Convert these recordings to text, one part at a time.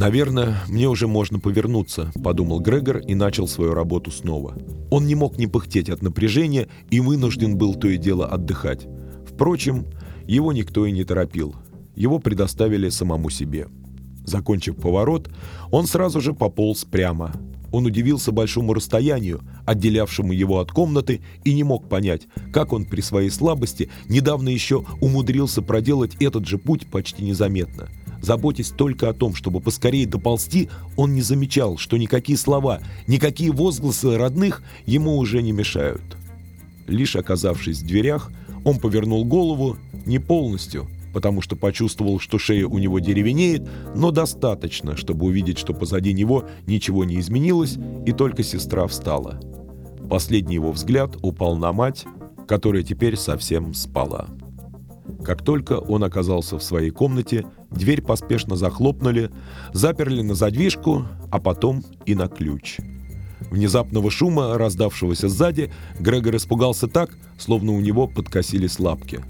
«Наверное, мне уже можно повернуться», — подумал Грегор и начал свою работу снова. Он не мог не пыхтеть от напряжения и вынужден был то и дело отдыхать. Впрочем, его никто и не торопил. Его предоставили самому себе. Закончив поворот, он сразу же пополз прямо. Он удивился большому расстоянию, отделявшему его от комнаты, и не мог понять, как он при своей слабости недавно еще умудрился проделать этот же путь почти незаметно. Заботясь только о том, чтобы поскорее доползти, он не замечал, что никакие слова, никакие возгласы родных ему уже не мешают. Лишь оказавшись в дверях, он повернул голову не полностью, потому что почувствовал, что шея у него деревенеет, но достаточно, чтобы увидеть, что позади него ничего не изменилось, и только сестра встала. Последний его взгляд упал на мать, которая теперь совсем спала. Как только он оказался в своей комнате, дверь поспешно захлопнули, заперли на задвижку, а потом и на ключ. Внезапного шума, раздавшегося сзади, Грегор испугался так, словно у него подкосились лапки.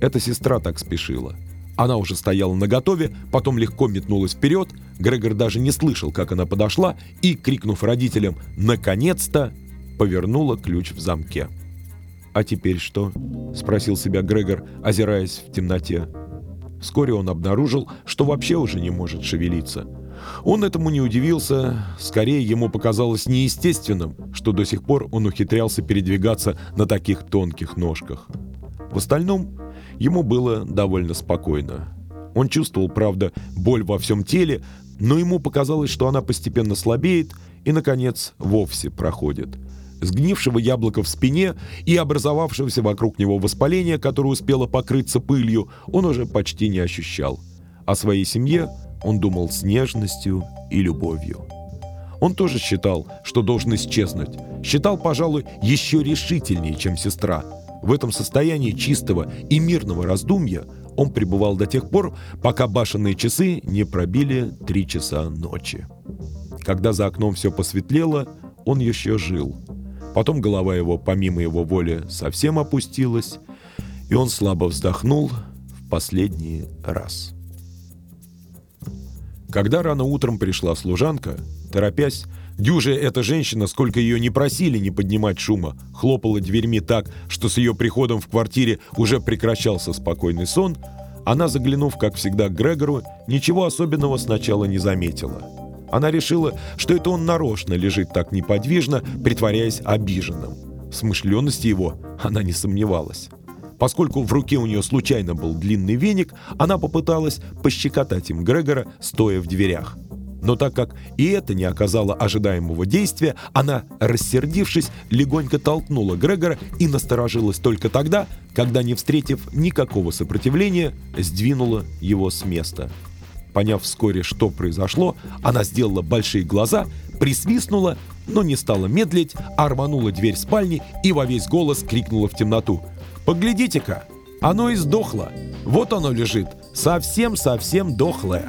Эта сестра так спешила. Она уже стояла наготове, потом легко метнулась вперед, Грегор даже не слышал, как она подошла, и, крикнув родителям «Наконец-то!», повернула ключ в замке. «А теперь что?» — спросил себя Грегор, озираясь в темноте. Вскоре он обнаружил, что вообще уже не может шевелиться. Он этому не удивился, скорее ему показалось неестественным, что до сих пор он ухитрялся передвигаться на таких тонких ножках. В остальном ему было довольно спокойно. Он чувствовал, правда, боль во всем теле, но ему показалось, что она постепенно слабеет и, наконец, вовсе проходит – сгнившего яблока в спине и образовавшегося вокруг него воспаления, которое успело покрыться пылью, он уже почти не ощущал. О своей семье он думал с нежностью и любовью. Он тоже считал, что должен исчезнуть. Считал, пожалуй, еще решительнее, чем сестра. В этом состоянии чистого и мирного раздумья он пребывал до тех пор, пока башенные часы не пробили три часа ночи. Когда за окном все посветлело, он еще жил – Потом голова его, помимо его воли, совсем опустилась, и он слабо вздохнул в последний раз. Когда рано утром пришла служанка, торопясь, дюжая эта женщина, сколько ее не просили не поднимать шума, хлопала дверьми так, что с ее приходом в квартире уже прекращался спокойный сон, она, заглянув, как всегда, к Грегору, ничего особенного сначала не заметила – она решила, что это он нарочно лежит так неподвижно, притворяясь обиженным. В смышленности его она не сомневалась. Поскольку в руке у нее случайно был длинный веник, она попыталась пощекотать им Грегора, стоя в дверях. Но так как и это не оказало ожидаемого действия, она, рассердившись, легонько толкнула Грегора и насторожилась только тогда, когда, не встретив никакого сопротивления, сдвинула его с места. Поняв вскоре, что произошло, она сделала большие глаза, присвистнула, но не стала медлить, а рванула дверь спальни и во весь голос крикнула в темноту. «Поглядите-ка! Оно и сдохло! Вот оно лежит! Совсем-совсем дохлое!»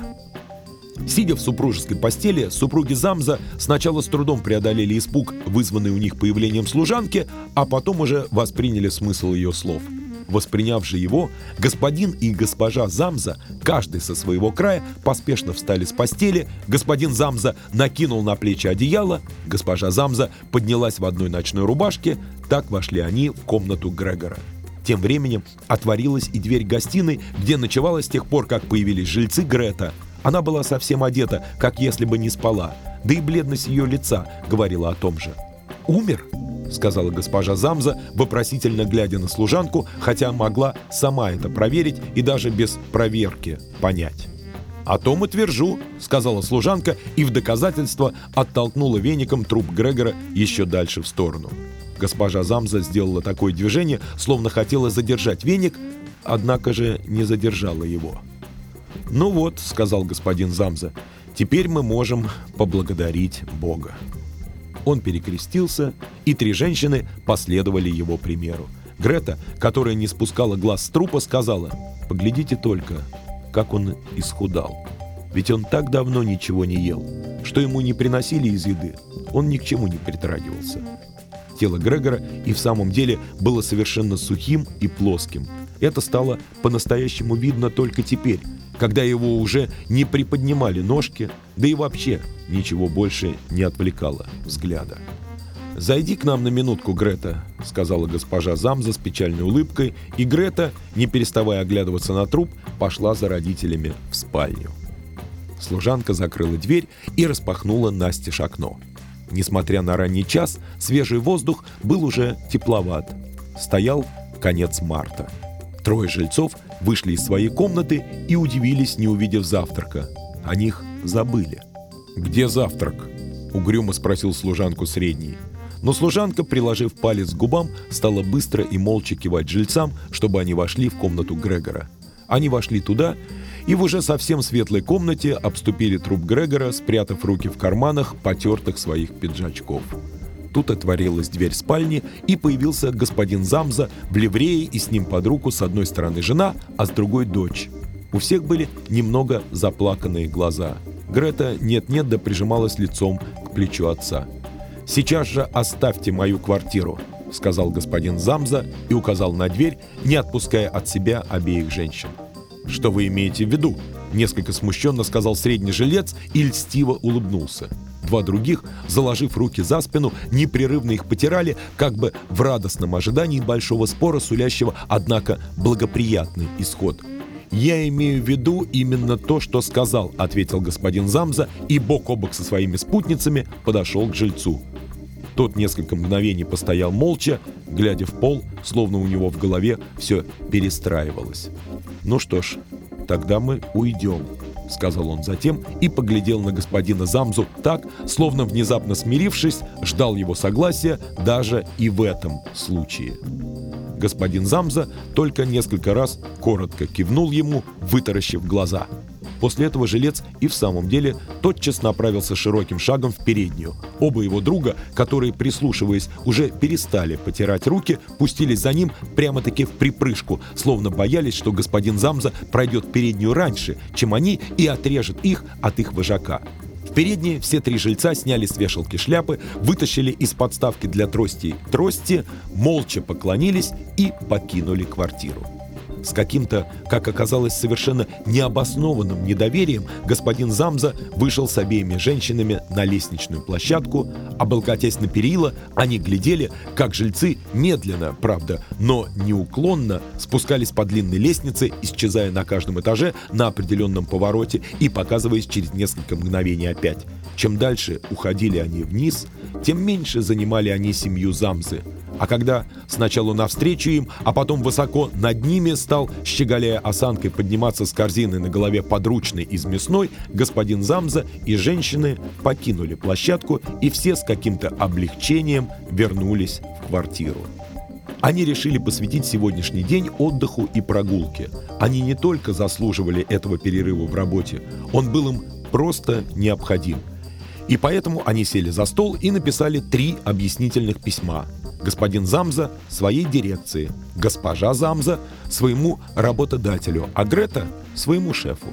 Сидя в супружеской постели, супруги Замза сначала с трудом преодолели испуг, вызванный у них появлением служанки, а потом уже восприняли смысл ее слов – Восприняв же его, господин и госпожа Замза, каждый со своего края, поспешно встали с постели, господин Замза накинул на плечи одеяло, госпожа Замза поднялась в одной ночной рубашке, так вошли они в комнату Грегора. Тем временем отворилась и дверь гостиной, где ночевала с тех пор, как появились жильцы Грета. Она была совсем одета, как если бы не спала, да и бледность ее лица говорила о том же. «Умер?» — сказала госпожа Замза, вопросительно глядя на служанку, хотя могла сама это проверить и даже без проверки понять. «О том и твержу», — сказала служанка и в доказательство оттолкнула веником труп Грегора еще дальше в сторону. Госпожа Замза сделала такое движение, словно хотела задержать веник, однако же не задержала его. «Ну вот», — сказал господин Замза, — «теперь мы можем поблагодарить Бога». Он перекрестился, и три женщины последовали его примеру. Грета, которая не спускала глаз с трупа, сказала, «Поглядите только, как он исхудал. Ведь он так давно ничего не ел, что ему не приносили из еды, он ни к чему не притрагивался». Тело Грегора и в самом деле было совершенно сухим и плоским. Это стало по-настоящему видно только теперь, когда его уже не приподнимали ножки, да и вообще ничего больше не отвлекало взгляда. «Зайди к нам на минутку, Грета», — сказала госпожа Замза с печальной улыбкой, и Грета, не переставая оглядываться на труп, пошла за родителями в спальню. Служанка закрыла дверь и распахнула настежь окно. Несмотря на ранний час, свежий воздух был уже тепловат. Стоял конец марта. Трое жильцов вышли из своей комнаты и удивились, не увидев завтрака. О них забыли. «Где завтрак?» — угрюмо спросил служанку средний. Но служанка, приложив палец к губам, стала быстро и молча кивать жильцам, чтобы они вошли в комнату Грегора. Они вошли туда и в уже совсем светлой комнате обступили труп Грегора, спрятав руки в карманах потертых своих пиджачков. Тут отворилась дверь спальни, и появился господин Замза в ливрее и с ним под руку с одной стороны жена, а с другой дочь. У всех были немного заплаканные глаза. Грета нет-нет да прижималась лицом к плечу отца. «Сейчас же оставьте мою квартиру», — сказал господин Замза и указал на дверь, не отпуская от себя обеих женщин. «Что вы имеете в виду?» — несколько смущенно сказал средний жилец и льстиво улыбнулся. Два других, заложив руки за спину, непрерывно их потирали, как бы в радостном ожидании большого спора, сулящего, однако, благоприятный исход. «Я имею в виду именно то, что сказал», — ответил господин Замза и бок о бок со своими спутницами подошел к жильцу. Тот несколько мгновений постоял молча, глядя в пол, словно у него в голове все перестраивалось. «Ну что ж, тогда мы уйдем», — сказал он затем и поглядел на господина Замзу так, словно внезапно смирившись, ждал его согласия даже и в этом случае. Господин Замза только несколько раз коротко кивнул ему, вытаращив глаза — После этого жилец и в самом деле тотчас направился широким шагом в переднюю. Оба его друга, которые, прислушиваясь, уже перестали потирать руки, пустились за ним прямо-таки в припрыжку, словно боялись, что господин Замза пройдет переднюю раньше, чем они, и отрежет их от их вожака. В передней все три жильца сняли с вешалки шляпы, вытащили из подставки для тростей трости, молча поклонились и покинули квартиру. С каким-то, как оказалось, совершенно необоснованным недоверием господин Замза вышел с обеими женщинами на лестничную площадку, облокотясь на перила, они глядели, как жильцы медленно, правда, но неуклонно спускались по длинной лестнице, исчезая на каждом этаже на определенном повороте и показываясь через несколько мгновений опять. Чем дальше уходили они вниз, тем меньше занимали они семью Замзы – а когда сначала навстречу им, а потом высоко над ними стал, щеголяя осанкой, подниматься с корзины на голове подручной из мясной, господин Замза и женщины покинули площадку и все с каким-то облегчением вернулись в квартиру. Они решили посвятить сегодняшний день отдыху и прогулке. Они не только заслуживали этого перерыва в работе, он был им просто необходим. И поэтому они сели за стол и написали три объяснительных письма – господин Замза своей дирекции, госпожа Замза своему работодателю, а Грета своему шефу.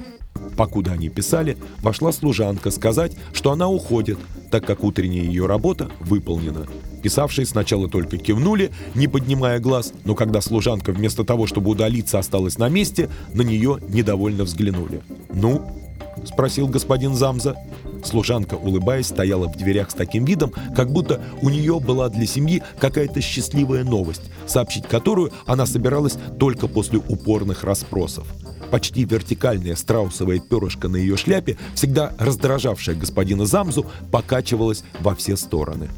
Покуда они писали, вошла служанка сказать, что она уходит, так как утренняя ее работа выполнена. Писавшие сначала только кивнули, не поднимая глаз, но когда служанка вместо того, чтобы удалиться, осталась на месте, на нее недовольно взглянули. «Ну?» — спросил господин Замза. Служанка, улыбаясь, стояла в дверях с таким видом, как будто у нее была для семьи какая-то счастливая новость, сообщить которую она собиралась только после упорных расспросов. Почти вертикальное страусовое перышко на ее шляпе, всегда раздражавшее господина Замзу, покачивалось во все стороны.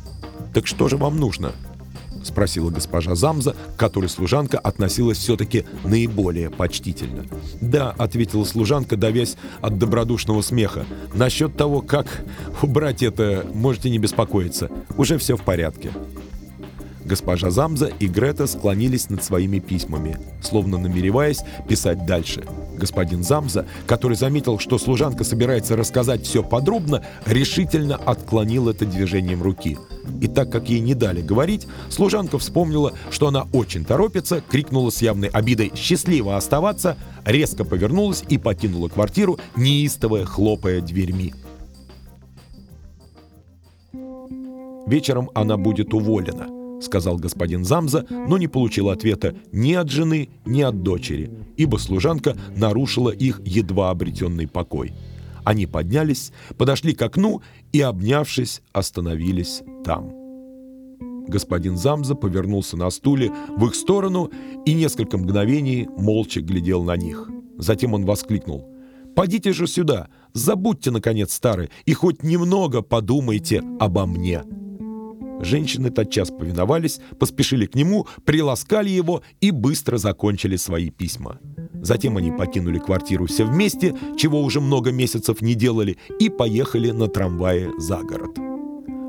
«Так что же вам нужно?» — спросила госпожа Замза, к которой служанка относилась все-таки наиболее почтительно. «Да», — ответила служанка, давясь от добродушного смеха. «Насчет того, как убрать это, можете не беспокоиться. Уже все в порядке». Госпожа Замза и Грета склонились над своими письмами, словно намереваясь писать дальше. Господин Замза, который заметил, что служанка собирается рассказать все подробно, решительно отклонил это движением руки. И так как ей не дали говорить, служанка вспомнила, что она очень торопится, крикнула с явной обидой «Счастливо оставаться!», резко повернулась и покинула квартиру, неистовая хлопая дверьми. Вечером она будет уволена – сказал господин Замза, но не получил ответа ни от жены, ни от дочери, ибо служанка нарушила их едва обретенный покой. Они поднялись, подошли к окну и, обнявшись, остановились там. Господин Замза повернулся на стуле в их сторону и несколько мгновений молча глядел на них. Затем он воскликнул. «Подите же сюда! Забудьте, наконец, старый, и хоть немного подумайте обо мне!» Женщины тотчас повиновались, поспешили к нему, приласкали его и быстро закончили свои письма. Затем они покинули квартиру все вместе, чего уже много месяцев не делали, и поехали на трамвае за город.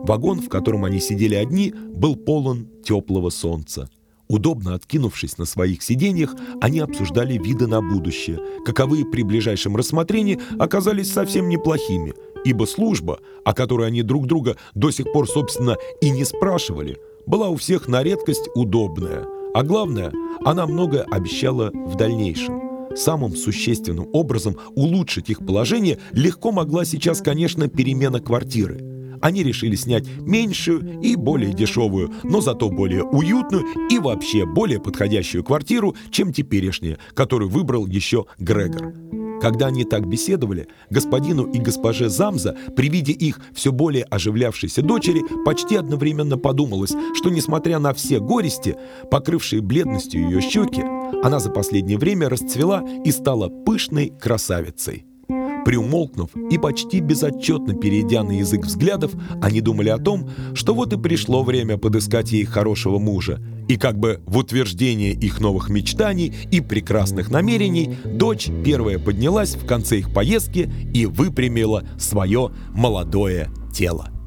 Вагон, в котором они сидели одни, был полон теплого солнца. Удобно откинувшись на своих сиденьях, они обсуждали виды на будущее, каковые при ближайшем рассмотрении оказались совсем неплохими, ибо служба, о которой они друг друга до сих пор, собственно, и не спрашивали, была у всех на редкость удобная, а главное, она многое обещала в дальнейшем. Самым существенным образом улучшить их положение легко могла сейчас, конечно, перемена квартиры – они решили снять меньшую и более дешевую, но зато более уютную и вообще более подходящую квартиру, чем теперешняя, которую выбрал еще Грегор. Когда они так беседовали, господину и госпоже Замза при виде их все более оживлявшейся дочери почти одновременно подумалось, что несмотря на все горести, покрывшие бледностью ее щеки, она за последнее время расцвела и стала пышной красавицей. Приумолкнув и почти безотчетно перейдя на язык взглядов, они думали о том, что вот и пришло время подыскать ей хорошего мужа. И как бы в утверждение их новых мечтаний и прекрасных намерений, дочь первая поднялась в конце их поездки и выпрямила свое молодое тело.